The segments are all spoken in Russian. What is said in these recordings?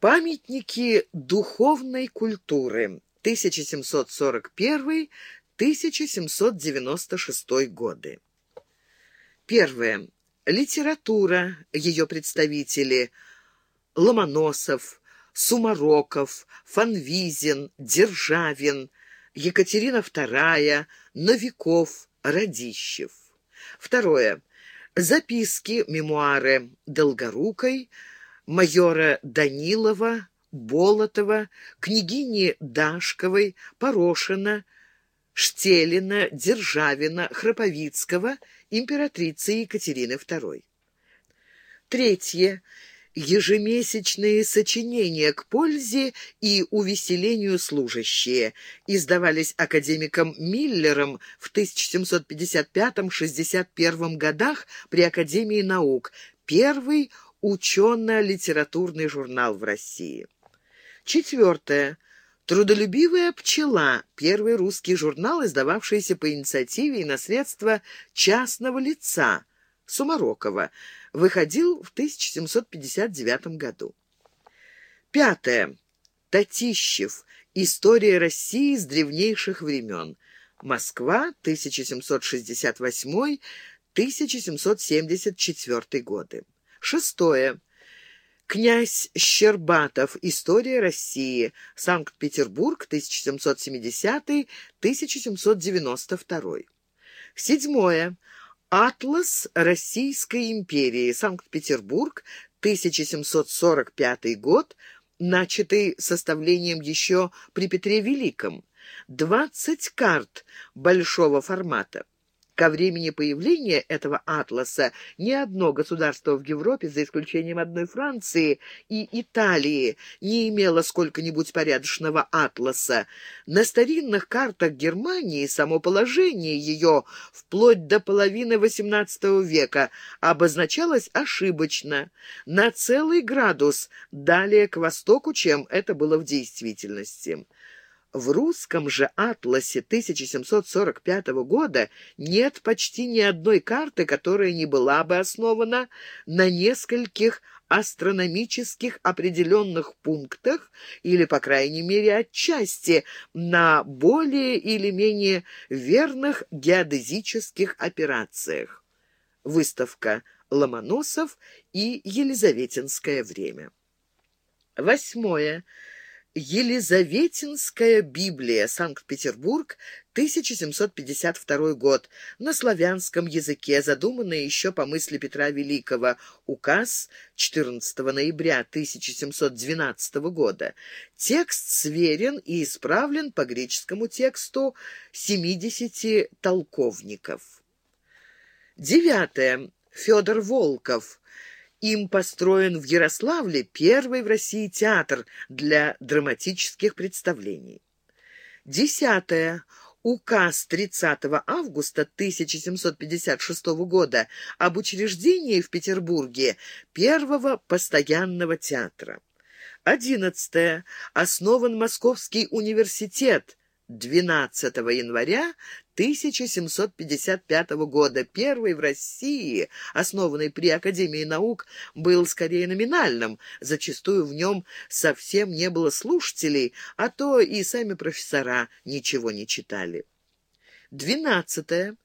Памятники духовной культуры 1741-1796 годы. Первое. Литература, ее представители Ломоносов, Сумароков, Фанвизин, Державин, Екатерина II, Новиков, Радищев. Второе. Записки, мемуары Долгорукой, майора Данилова, Болотова, княгини Дашковой, Порошина, Штелина, Державина, Храповицкого, императрицы Екатерины II. Третье. Ежемесячные сочинения к пользе и увеселению служащие издавались академиком Миллером в 1755-61 годах при Академии наук, первый учено-литературный журнал в России. Четвертое. «Трудолюбивая пчела» — первый русский журнал, издававшийся по инициативе и наследство частного лица Сумарокова, выходил в 1759 году. Пятое. Татищев. История России с древнейших времен. Москва, 1768-1774 годы. Шестое. Князь Щербатов. История России. Санкт-Петербург, 1770-1792. Седьмое. Атлас Российской империи. Санкт-Петербург, 1745 год, начатый составлением еще при Петре Великом. 20 карт большого формата. Ко времени появления этого атласа ни одно государство в Европе, за исключением одной Франции и Италии, не имело сколько-нибудь порядочного атласа. На старинных картах Германии само положение ее вплоть до половины XVIII века обозначалось ошибочно, на целый градус далее к востоку, чем это было в действительности. В русском же атласе 1745 года нет почти ни одной карты, которая не была бы основана на нескольких астрономических определенных пунктах или, по крайней мере, отчасти на более или менее верных геодезических операциях. Выставка Ломоносов и Елизаветинское время. Восьмое. Елизаветинская Библия, Санкт-Петербург, 1752 год, на славянском языке, задуманная еще по мысли Петра Великого, указ 14 ноября 1712 года. Текст сверен и исправлен по греческому тексту 70 толковников. Девятое. Федор Волков. Им построен в Ярославле первый в России театр для драматических представлений. Десятое. Указ 30 августа 1756 года об учреждении в Петербурге первого постоянного театра. Одиннадцатое. Основан Московский университет 12 января 1755 года. Первый в России, основанный при Академии наук, был скорее номинальным. Зачастую в нем совсем не было слушателей, а то и сами профессора ничего не читали. Двенадцатое.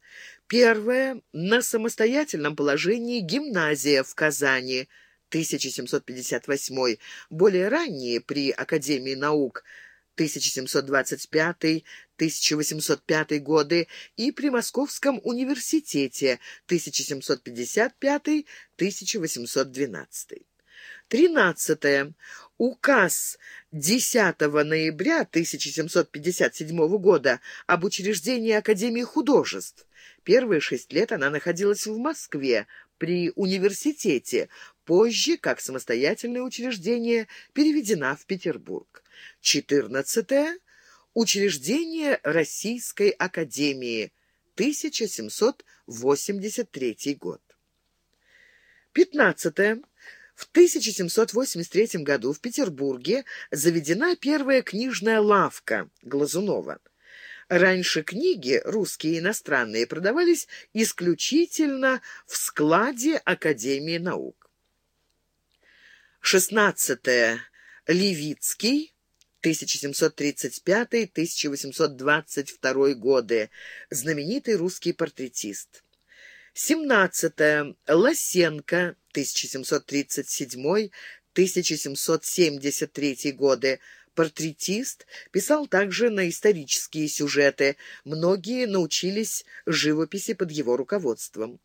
Первая на самостоятельном положении гимназия в Казани, 1758. Более ранние при Академии наук – 1725-1805 годы и при Московском университете 1755-1812. 13. Указ 10 ноября 1757 года об учреждении Академии художеств. Первые шесть лет она находилась в Москве при университете, позже, как самостоятельное учреждение, переведена в Петербург. 14. Учреждение Российской Академии, 1783 год. 15. В 1783 году в Петербурге заведена первая книжная лавка Глазунова. Раньше книги, русские и иностранные, продавались исключительно в складе Академии наук. 16. Левицкий, 1735-1822 годы, знаменитый русский портретист. 17. Лосенко, 1737-1773 годы, портретист, писал также на исторические сюжеты. Многие научились живописи под его руководством.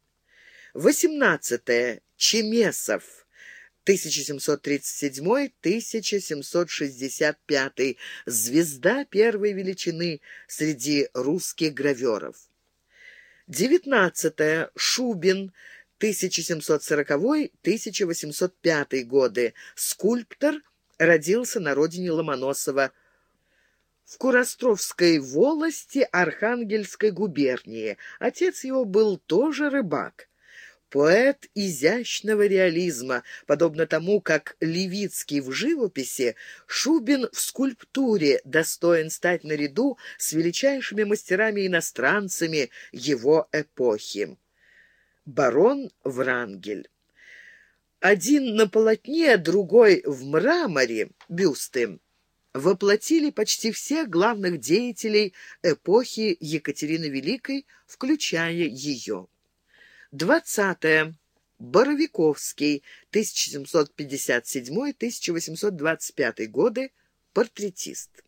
18. Чемесов. 1737-1765, звезда первой величины среди русских граверов. 19. Шубин, 1740-1805 годы, скульптор, родился на родине Ломоносова в Куростровской волости Архангельской губернии. Отец его был тоже рыбак. Поэт изящного реализма, подобно тому, как Левицкий в живописи, Шубин в скульптуре достоин стать наряду с величайшими мастерами-иностранцами его эпохи. Барон Врангель один на полотне, другой в мраморе, бюсты, воплотили почти всех главных деятелей эпохи Екатерины Великой, включая ее. Двадцатое. Боровиковский, 1757-1825 годы, портретист.